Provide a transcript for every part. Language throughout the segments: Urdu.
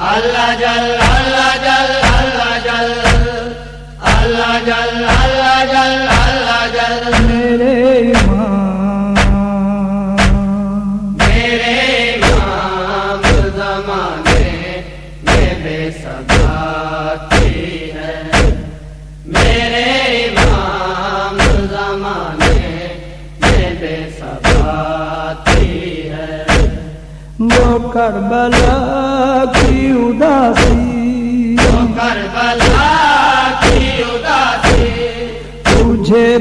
اللہ جل اللہ جل اللہ جل اللہ جل اللہ جل اللہ جل۔ میرے ماں میرے ماں میرے ماں زمانے میں کربلا کی اداسی۔ کربلا کی اداسی۔ تجھے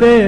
دے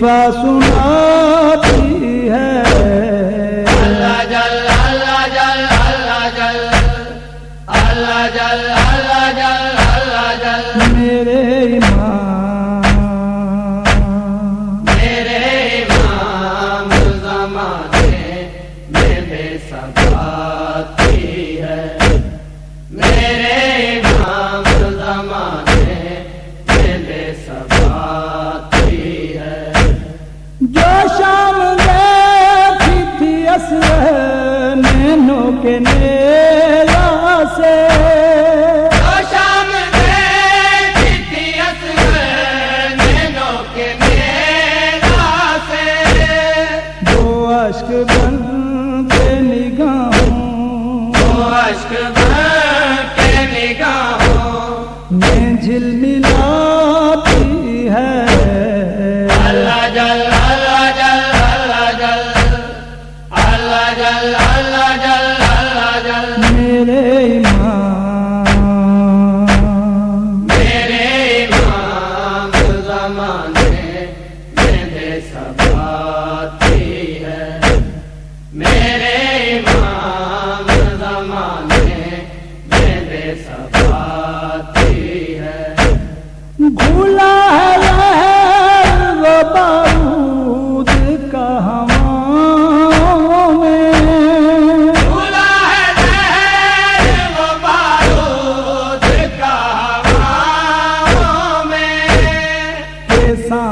لطیفہ سناتی ہے۔ اللہ جل اللہ جل اللہ جل اللہ جل اللہ جل اللہ جل۔ میرے امام۔ میرے امام زمانے میں بے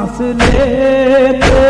سانس لیتے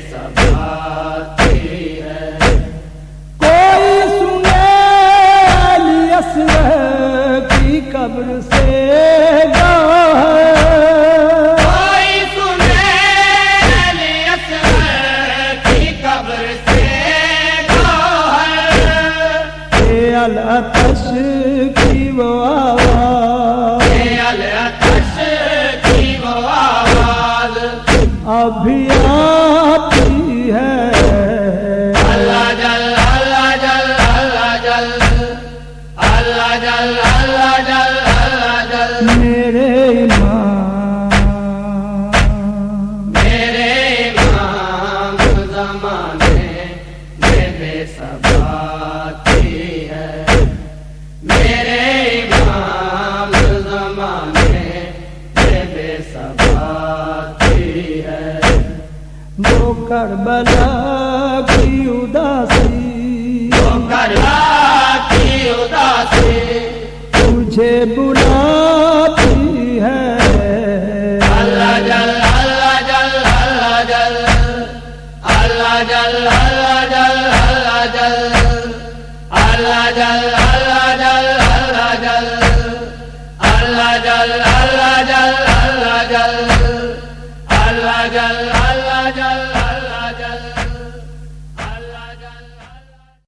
سب ہے۔ میرے امام زمانے میں بے ثباتی ہے۔ وہ کربلا کی اداسی کی اداسی تجھے بلاتی ہے۔ اللہ جل اللہ جل اللہ جل اللہ جل اللہ جل۔